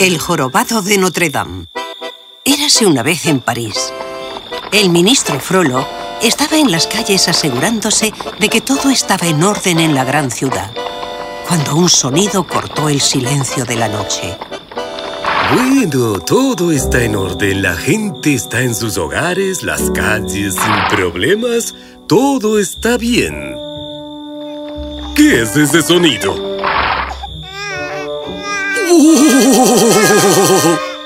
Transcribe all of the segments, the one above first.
El jorobado de Notre Dame Érase una vez en París. El ministro Frollo estaba en las calles asegurándose de que todo estaba en orden en la gran ciudad, cuando un sonido cortó el silencio de la noche. Bueno, todo está en orden. La gente está en sus hogares, las calles sin problemas. Todo está bien. ¿Qué es ese sonido?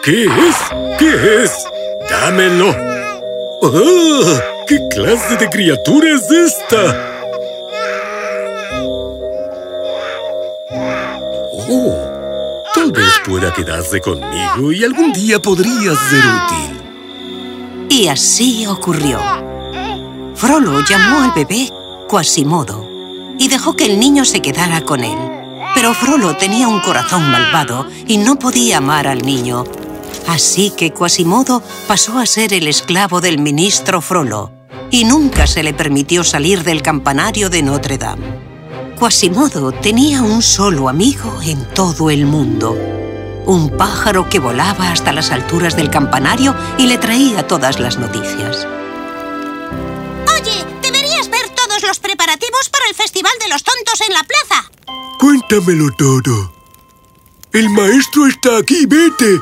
¿Qué es? ¿Qué es? ¡Dámelo! ¡Oh! ¿Qué clase de criatura es esta? Oh, tal vez pueda quedarse conmigo y algún día podría ser útil. Y así ocurrió. Frollo llamó al bebé Quasimodo y dejó que el niño se quedara con él. Pero Frollo tenía un corazón malvado y no podía amar al niño. Así que Quasimodo pasó a ser el esclavo del ministro Frollo y nunca se le permitió salir del campanario de Notre Dame. Quasimodo tenía un solo amigo en todo el mundo. Un pájaro que volaba hasta las alturas del campanario y le traía todas las noticias. Oye, deberías ver todos los preparativos para el Festival de los Tontos en la plaza. Cuéntamelo todo. El maestro está aquí, vete.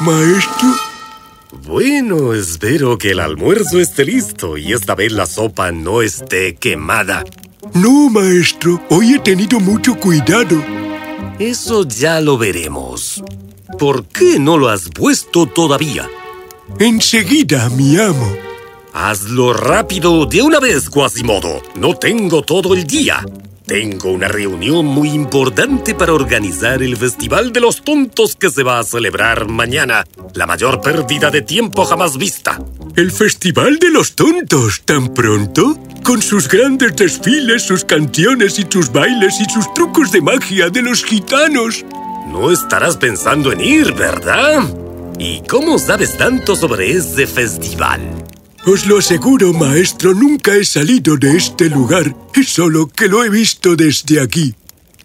Maestro. Bueno, espero que el almuerzo esté listo y esta vez la sopa no esté quemada. No, maestro. Hoy he tenido mucho cuidado. Eso ya lo veremos. ¿Por qué no lo has puesto todavía? Enseguida, mi amo. Hazlo rápido de una vez, Quasimodo. No tengo todo el día. Tengo una reunión muy importante para organizar el Festival de los Tontos que se va a celebrar mañana. La mayor pérdida de tiempo jamás vista. ¿El Festival de los Tontos tan pronto? Con sus grandes desfiles, sus canciones y sus bailes y sus trucos de magia de los gitanos. No estarás pensando en ir, ¿verdad? ¿Y cómo sabes tanto sobre ese festival? Os lo aseguro, maestro, nunca he salido de este lugar. Solo que lo he visto desde aquí.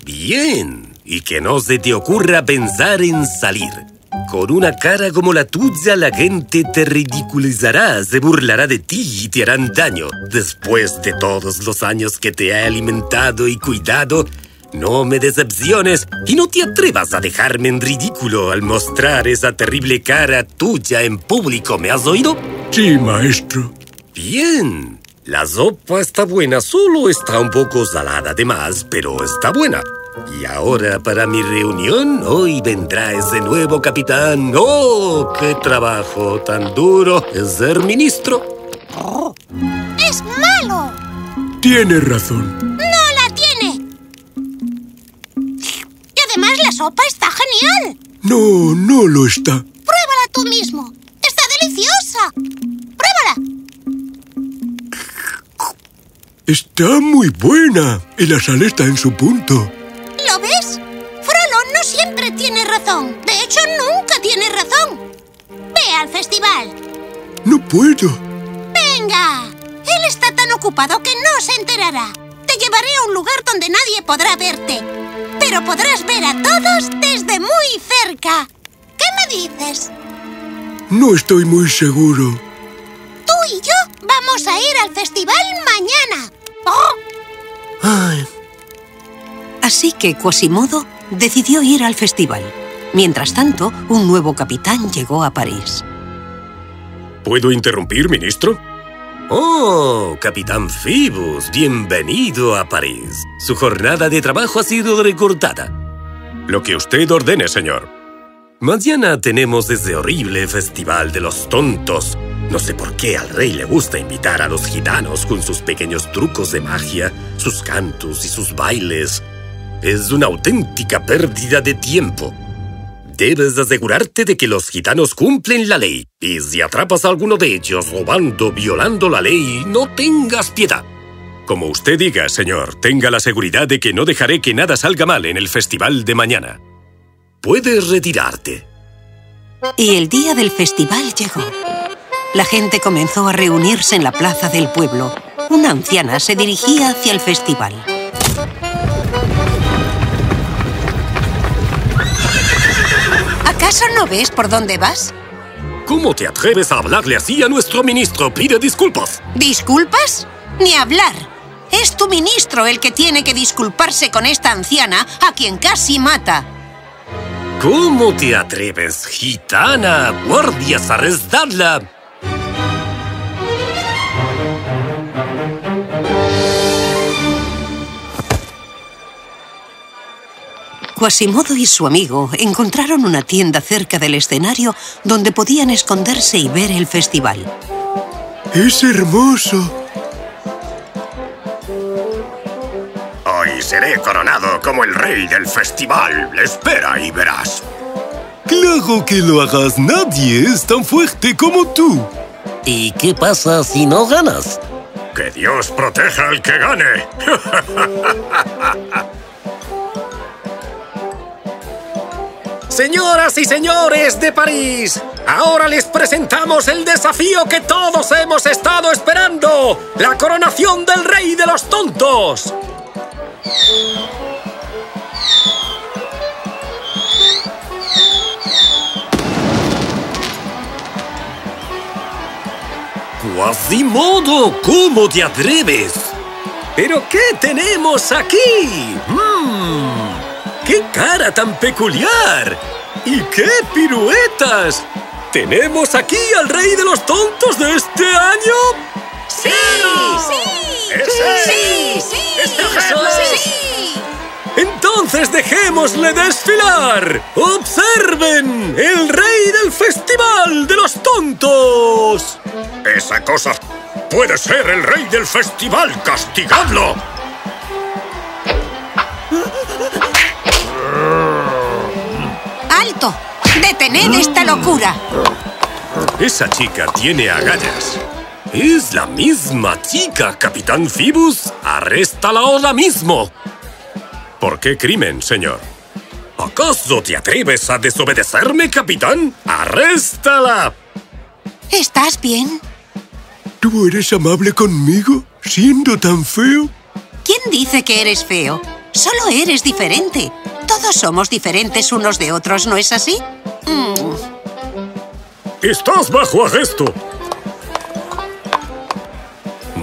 Bien. Y que no se te ocurra pensar en salir. Con una cara como la tuya, la gente te ridiculizará, se burlará de ti y te harán daño. Después de todos los años que te he alimentado y cuidado, no me decepciones y no te atrevas a dejarme en ridículo al mostrar esa terrible cara tuya en público, ¿me has oído? Sí, maestro. Bien. La sopa está buena, solo está un poco salada de más, pero está buena. Y ahora para mi reunión, hoy vendrá ese nuevo capitán. ¡Oh, qué trabajo tan duro es ser ministro! ¡Es malo! Tiene razón. ¡No la tiene! Y además la sopa está genial. No, no lo está. Pruébala tú mismo. ¡Está deliciosa! Está muy buena. Y la sal está en su punto. ¿Lo ves? Frollo no siempre tiene razón. De hecho, nunca tiene razón. Ve al festival. No puedo. ¡Venga! Él está tan ocupado que no se enterará. Te llevaré a un lugar donde nadie podrá verte. Pero podrás ver a todos desde muy cerca. ¿Qué me dices? No estoy muy seguro. Tú y yo vamos a ir al festival mañana. ¡Oh! Ay, Así que Quasimodo decidió ir al festival. Mientras tanto, un nuevo capitán llegó a París. ¿Puedo interrumpir, ministro? Oh, Capitán Phoebus, bienvenido a París. Su jornada de trabajo ha sido recortada. Lo que usted ordene, señor. Mañana tenemos ese horrible festival de los tontos. No sé por qué al rey le gusta invitar a los gitanos con sus pequeños trucos de magia, sus cantos y sus bailes. Es una auténtica pérdida de tiempo. Debes asegurarte de que los gitanos cumplen la ley. Y si atrapas a alguno de ellos robando, violando la ley, no tengas piedad. Como usted diga, señor, tenga la seguridad de que no dejaré que nada salga mal en el festival de mañana. Puedes retirarte. Y el día del festival llegó. La gente comenzó a reunirse en la plaza del pueblo. Una anciana se dirigía hacia el festival. ¿Acaso no ves por dónde vas? ¿Cómo te atreves a hablarle así a nuestro ministro? Pide disculpas. ¿Disculpas? Ni hablar. Es tu ministro el que tiene que disculparse con esta anciana a quien casi mata. ¿Cómo te atreves, gitana? ¡Guardias, arrestadla! Quasimodo y su amigo encontraron una tienda cerca del escenario donde podían esconderse y ver el festival. ¡Es hermoso! Hoy seré coronado como el rey del festival. Espera y verás. ¡Claro que lo hagas! Nadie es tan fuerte como tú. ¿Y qué pasa si no ganas? ¡Que Dios proteja al que gane! Señoras y señores de París, ahora les presentamos el desafío que todos hemos estado esperando, la coronación del rey de los tontos. Quasimodo, ¿cómo te atreves? ¿Pero qué tenemos aquí? ¡Mmm! ¡Qué cara tan peculiar! ¡Y qué piruetas! ¿Tenemos aquí al rey de los tontos de este año? ¡Sí! ¡Sí! ¡Ese! ¡Sí! ¡Sí! ¡Este Jesús! ¡Sí! Entonces dejémosle desfilar. ¡Observen! ¡El rey del festival de los tontos! Esa cosa puede ser el rey del festival. ¡Castigadlo! ¡Detened esta locura! Esa chica tiene agallas. Es la misma chica, Capitán Phoebus. Arréstala ahora mismo. ¿Por qué crimen, señor? ¿Acaso te atreves a desobedecerme, capitán? ¡Arréstala! ¿Estás bien? ¿Tú eres amable conmigo, siendo tan feo? ¿Quién dice que eres feo? Solo eres diferente. Todos somos diferentes unos de otros, ¿no es así? ¡Estás bajo arresto!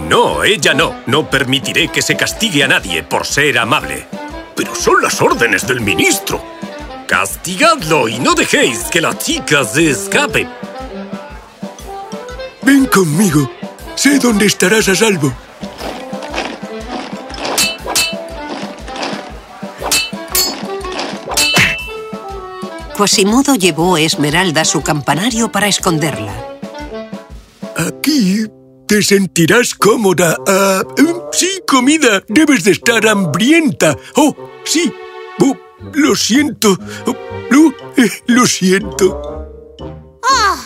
No, ella no. No permitiré que se castigue a nadie por ser amable. Pero son las órdenes del ministro. Castigadlo y no dejéis que la chica se escape. Ven conmigo. Sé dónde estarás a salvo. Quasimodo llevó a Esmeralda a su campanario para esconderla. Aquí te sentirás cómoda. Ah, em, sí, comida. Debes de estar hambrienta. Oh, sí. Oh, lo siento. Oh, no, eh, lo siento. ¡Oh!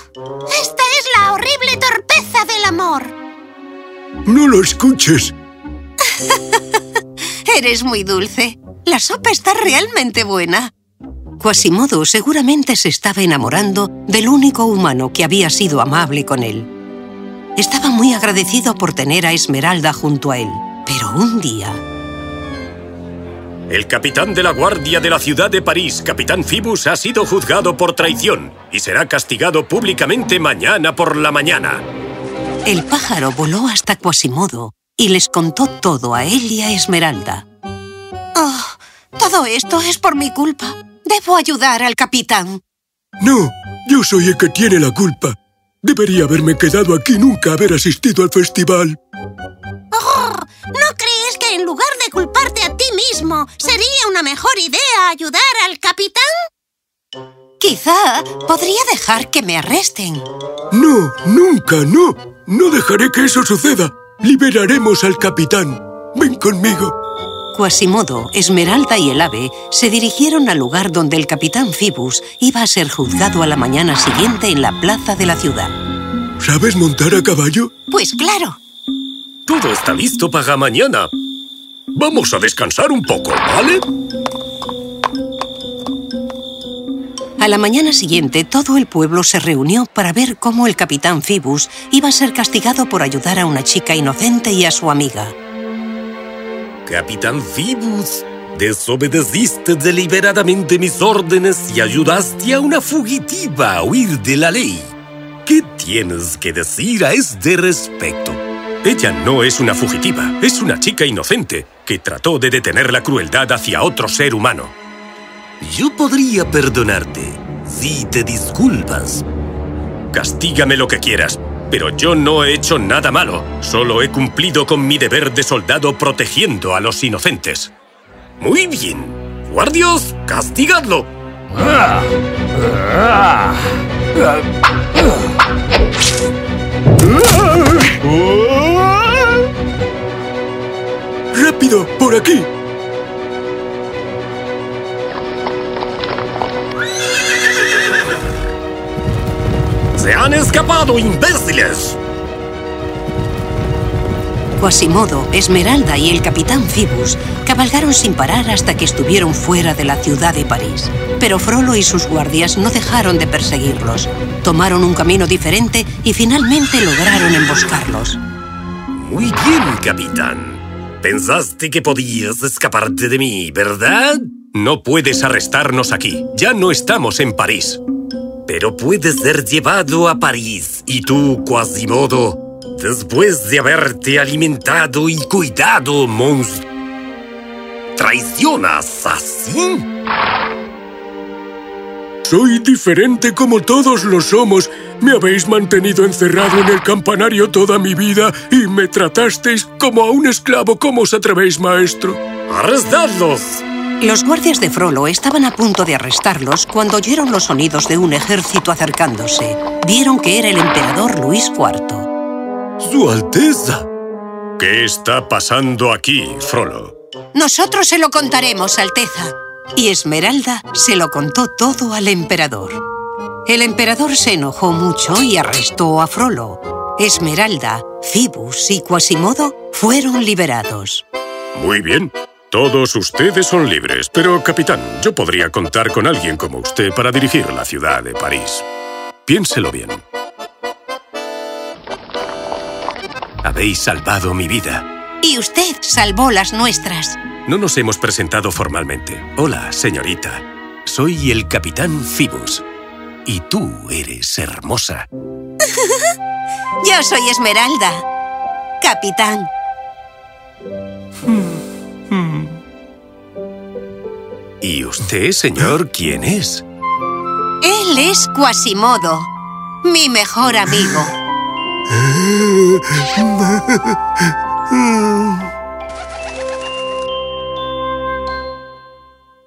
¡Esta es la horrible torpeza del amor! No lo escuches. Eres muy dulce. La sopa está realmente buena. Quasimodo seguramente se estaba enamorando del único humano que había sido amable con él. Estaba muy agradecido por tener a Esmeralda junto a él. Pero un día... El capitán de la guardia de la ciudad de París, capitán Phoebus, ha sido juzgado por traición y será castigado públicamente mañana por la mañana. El pájaro voló hasta Quasimodo y les contó todo a él y a Esmeralda. Oh, todo esto es por mi culpa. Debo ayudar al capitán. No, yo soy el que tiene la culpa. Debería haberme quedado aquí y nunca haber asistido al festival. Oh, ¿No crees que en lugar de culparte a ti mismo, sería una mejor idea ayudar al capitán? Quizá podría dejar que me arresten. No, nunca, no. No dejaré que eso suceda. Liberaremos al capitán. Ven conmigo. Quasimodo, Esmeralda y el ave se dirigieron al lugar donde el capitán Phoebus iba a ser juzgado a la mañana siguiente en la plaza de la ciudad. ¿Sabes montar a caballo? Pues claro. Todo está listo para mañana. Vamos a descansar un poco, ¿vale? A la mañana siguiente, todo el pueblo se reunió para ver cómo el capitán Phoebus iba a ser castigado por ayudar a una chica inocente y a su amiga. Capitán Phoebus, Desobedeciste deliberadamente mis órdenes y ayudaste a una fugitiva a huir de la ley. ¿Qué tienes que decir a este respecto? Ella no es una fugitiva, es una chica inocente que trató de detener la crueldad hacia otro ser humano. Yo podría perdonarte si te disculpas. Castígame lo que quieras, pero yo no he hecho nada malo. Solo he cumplido con mi deber de soldado protegiendo a los inocentes. Muy bien. Guardios, castigadlo. ¡Rápido! ¡Por aquí! ¡Se han escapado, imbéciles! Quasimodo, Esmeralda y el capitán Phoebus cabalgaron sin parar hasta que estuvieron fuera de la ciudad de París. Pero Frollo y sus guardias no dejaron de perseguirlos. Tomaron un camino diferente y finalmente lograron emboscarlos. Muy bien, capitán. Pensaste que podías escaparte de mí, ¿verdad? No puedes arrestarnos aquí. Ya no estamos en París. Pero puedes ser llevado a París. Y tú, Quasimodo, después de haberte alimentado y cuidado, monstruo, ¿traicionas así? Soy diferente como todos lo somos. Me habéis mantenido encerrado en el campanario toda mi vida y me tratasteis como a un esclavo. ¿Cómo os atrevéis, maestro? ¡Arrestadlos! Los guardias de Frollo estaban a punto de arrestarlos cuando oyeron los sonidos de un ejército acercándose. Vieron que era el emperador Luis IV. ¡Su Alteza! ¿Qué está pasando aquí, Frollo? Nosotros se lo contaremos, Alteza. Y Esmeralda se lo contó todo al emperador. El emperador se enojó mucho y arrestó a Frollo. Esmeralda, Phoebus y Quasimodo fueron liberados. Muy bien. Todos ustedes son libres, pero, capitán, yo podría contar con alguien como usted para dirigir la ciudad de París. Piénselo bien. Habéis salvado mi vida. Y usted salvó las nuestras. No nos hemos presentado formalmente. Hola, señorita. Soy el capitán Phoebus. Y tú eres hermosa. Yo soy Esmeralda. Capitán. ¿Y usted, señor, quién es? Él es Quasimodo, mi mejor amigo.